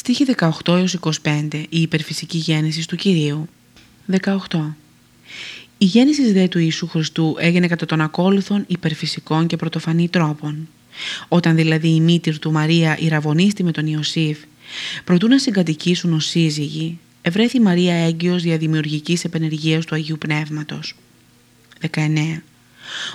Στοίχη 18 έως 25 Η υπερφυσική γέννησης του Κυρίου 18 Η γέννησης δε του Ιησού Χριστού έγινε κατά τον ακόλουθων υπερφυσικών και πρωτοφανή τρόπων. Όταν δηλαδή η μήτυρ του Μαρία ηραβωνίστη με τον Ιωσήφ, προτού να συγκατοικήσουν ως σύζυγοι, ευρέθη η Μαρία έγκυος δια δημιουργικής επενεργίας του Αγίου Πνεύματος. 19.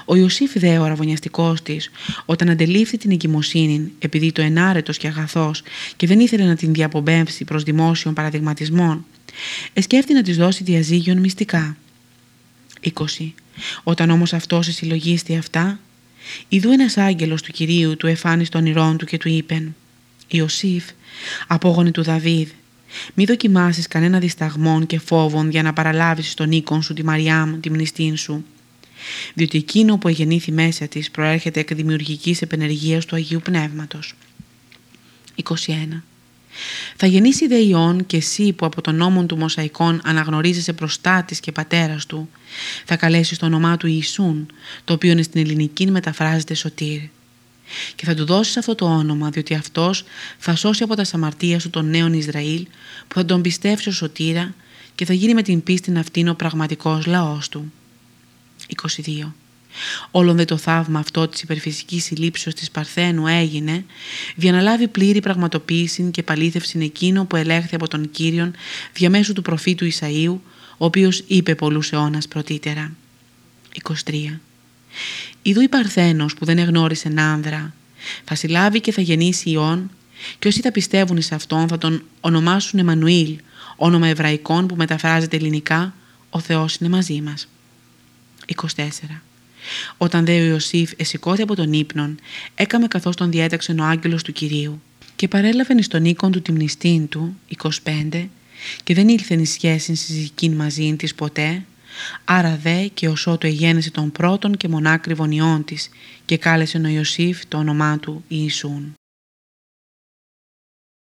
Ο Ιωσήφ δε ο αραβωνιαστικός της, όταν αντελήφθη την εγκυμοσύνη επειδή το ενάρετος και αγαθός και δεν ήθελε να την διαπομπέμψει προς δημόσιων παραδειγματισμών, εσκέφτη να της δώσει διαζύγιον μυστικά. 20. Όταν όμως αυτός συλλογίστη αυτά, ειδού ένας άγγελος του Κυρίου του εφάνει στον ηρών του και του είπεν «Ιωσήφ, απόγονη του Δαβίδ, μη δοκιμάσεις κανένα δισταγμόν και φόβον για να παραλάβεις στον οίκον σου τη Μαριάμ, τη μνηστήν σου, διότι εκείνο που εγεννήθη μέσα της προέρχεται εκ δημιουργικής επενεργίας του Αγίου Πνεύματος. 21. Θα γεννήσει δε Υιόν και εσύ που από τον νόμο του Μοσαϊκών αναγνωρίζεσαι προστάτης και πατέρας του, θα καλέσεις το όνομά του Ιησούν, το οποίο στην ελληνική μεταφράζεται σωτήρ. Και θα του δώσεις αυτό το όνομα, διότι αυτός θα σώσει από τα σαμαρτία σου τον νέον Ισραήλ, που θα τον πιστεύσει ως σωτήρα και θα γίνει με την πίστη αυτήν ο πραγματικός λαός του. 22. Όλον δε το θαύμα αυτό της υπερφυσικής συλλήψεως της Παρθένου έγινε για να λάβει πλήρη πραγματοποίηση και παλήθευση εκείνο που ελέγχθη από τον Κύριον διαμέσου του προφήτου Ισαΐου, ο οποίος είπε πολλούς αιώνας πρωτήτερα. 23. Ιδού η Παρθένος που δεν εγνώρισε άνδρα, θα συλλάβει και θα γεννήσει ιών και όσοι θα πιστεύουν σε αυτόν θα τον ονομάσουν Εμμανουήλ, όνομα εβραϊκών που μεταφράζεται ελληνικά «Ο Θεός είναι μαζί μας». 24. Όταν δε ο Ιωσήφ εσηκώθη από τον ύπνον, έκαμε καθώς τον διέταξε ο άγγελος του Κυρίου και παρέλαβεν εις τον οίκον του τη μνηστήν του, 25, και δεν ήλθεν η σχέση συζυγικήν μαζί της ποτέ, άρα δε και ως ότου εγέννησε τον πρώτον και μονάκριβον ιών της και κάλεσε ο Ιωσήφ το όνομά του Ιησούν.